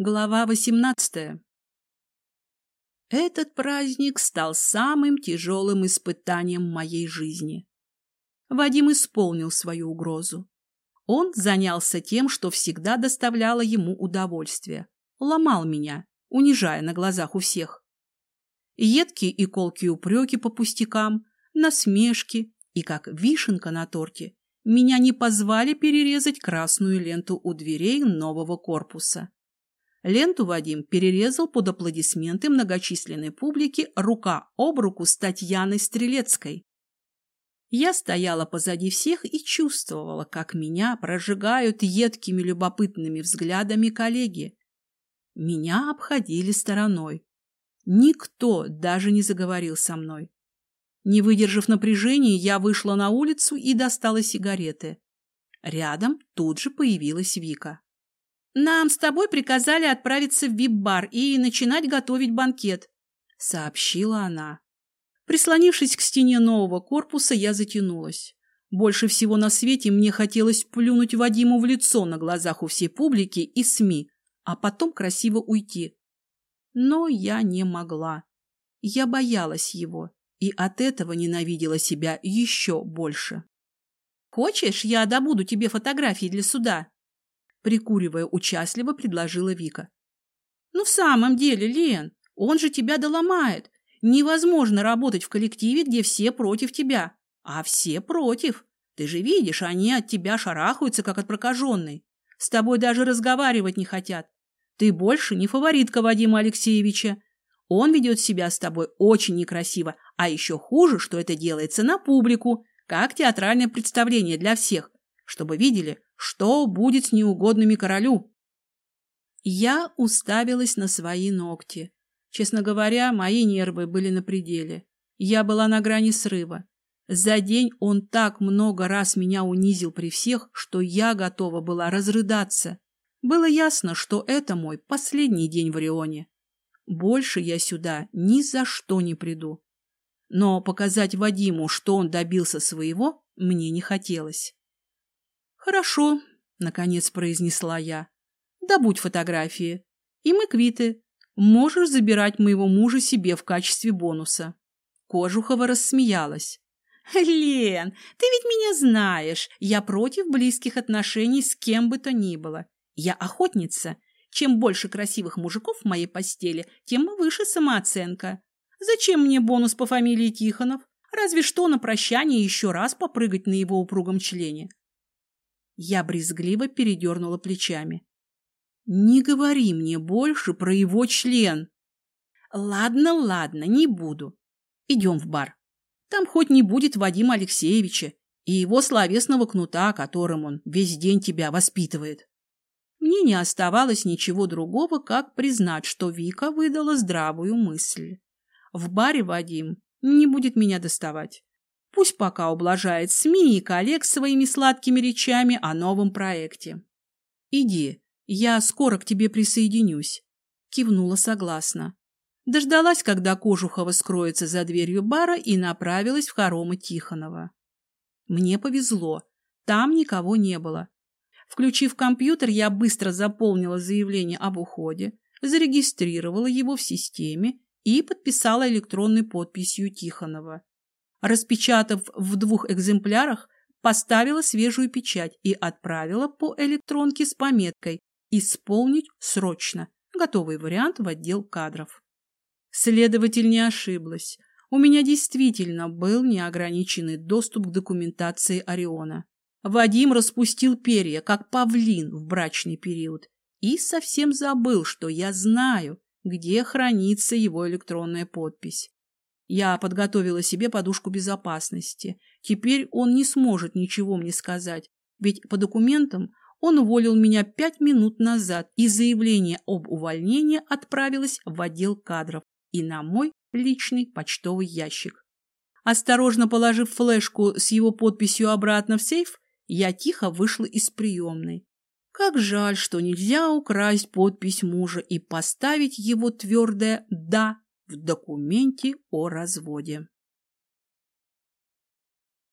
Глава 18. Этот праздник стал самым тяжелым испытанием моей жизни. Вадим исполнил свою угрозу. Он занялся тем, что всегда доставляло ему удовольствие. Ломал меня, унижая на глазах у всех. Едкие и колкие упреки по пустякам, насмешки и, как вишенка на торте, меня не позвали перерезать красную ленту у дверей нового корпуса. Ленту Вадим перерезал под аплодисменты многочисленной публики рука об руку с Татьяной Стрелецкой. Я стояла позади всех и чувствовала, как меня прожигают едкими любопытными взглядами коллеги. Меня обходили стороной. Никто даже не заговорил со мной. Не выдержав напряжения, я вышла на улицу и достала сигареты. Рядом тут же появилась Вика. «Нам с тобой приказали отправиться в вип-бар и начинать готовить банкет», — сообщила она. Прислонившись к стене нового корпуса, я затянулась. Больше всего на свете мне хотелось плюнуть Вадиму в лицо на глазах у всей публики и СМИ, а потом красиво уйти. Но я не могла. Я боялась его и от этого ненавидела себя еще больше. «Хочешь, я добуду тебе фотографии для суда?» Прикуривая участливо, предложила Вика. «Ну, в самом деле, Лен, он же тебя доломает. Невозможно работать в коллективе, где все против тебя. А все против. Ты же видишь, они от тебя шарахаются, как от прокаженной. С тобой даже разговаривать не хотят. Ты больше не фаворитка Вадима Алексеевича. Он ведет себя с тобой очень некрасиво, а еще хуже, что это делается на публику, как театральное представление для всех, чтобы видели, что будет с неугодными королю. Я уставилась на свои ногти. Честно говоря, мои нервы были на пределе. Я была на грани срыва. За день он так много раз меня унизил при всех, что я готова была разрыдаться. Было ясно, что это мой последний день в Рионе. Больше я сюда ни за что не приду. Но показать Вадиму, что он добился своего, мне не хотелось. «Хорошо», — наконец произнесла я. «Добудь фотографии, и мы квиты. Можешь забирать моего мужа себе в качестве бонуса». Кожухова рассмеялась. «Лен, ты ведь меня знаешь. Я против близких отношений с кем бы то ни было. Я охотница чем больше красивых мужиков в моей постели, тем выше самооценка. Зачем мне бонус по фамилии Тихонов? Разве что на прощание еще раз попрыгать на его упругом члене. Я брезгливо передернула плечами. Не говори мне больше про его член. Ладно, ладно, не буду. Идем в бар. Там хоть не будет Вадима Алексеевича и его словесного кнута, которым он весь день тебя воспитывает. Мне не оставалось ничего другого, как признать, что Вика выдала здравую мысль. В баре Вадим не будет меня доставать. Пусть пока ублажает СМИ и коллег своими сладкими речами о новом проекте. «Иди, я скоро к тебе присоединюсь», — кивнула согласно. Дождалась, когда Кожухова скроется за дверью бара и направилась в хоромы Тихонова. Мне повезло, там никого не было. Включив компьютер, я быстро заполнила заявление об уходе, зарегистрировала его в системе и подписала электронной подписью Тихонова. Распечатав в двух экземплярах, поставила свежую печать и отправила по электронке с пометкой «Исполнить срочно». Готовый вариант в отдел кадров. Следователь не ошиблась. У меня действительно был неограниченный доступ к документации Ориона. Вадим распустил перья, как павлин в брачный период, и совсем забыл, что я знаю, где хранится его электронная подпись. Я подготовила себе подушку безопасности. Теперь он не сможет ничего мне сказать, ведь по документам он уволил меня пять минут назад, и заявление об увольнении отправилось в отдел кадров и на мой личный почтовый ящик. Осторожно положив флешку с его подписью обратно в сейф, я тихо вышла из приемной. Как жаль, что нельзя украсть подпись мужа и поставить его твердое «да» в документе о разводе.